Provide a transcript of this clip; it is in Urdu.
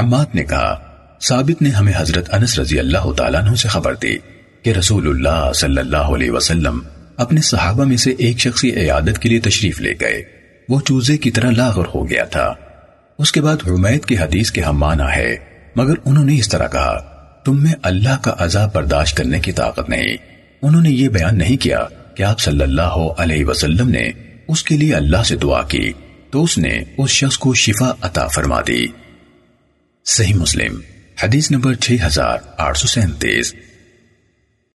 حماد نے کہا، ثابت نے ہمیں حضرت انس رضی اللہ تعالیٰ عنہ سے خبر دی کہ رسول اللہ صلی اللہ علیہ وسلم اپنے صحابہ میں سے ایک شخصی عیادت کے لیے تشریف لے گئے۔ وہ چوزے کی طرح لاغر ہو گیا تھا۔ اس کے بعد حمید کی حدیث کے ہم مانا ہے، مگر انہوں نے اس طرح کہا، تم میں اللہ کا عذاب برداشت کرنے کی طاقت نہیں۔ انہوں نے یہ بیان نہیں کیا کہ آپ صلی اللہ علیہ وسلم نے اس کے لیے اللہ سے دعا کی، تو اس نے اس شخص کو شفا عطا فرما دی۔ صحیح مسلم حدیث نمبر 6837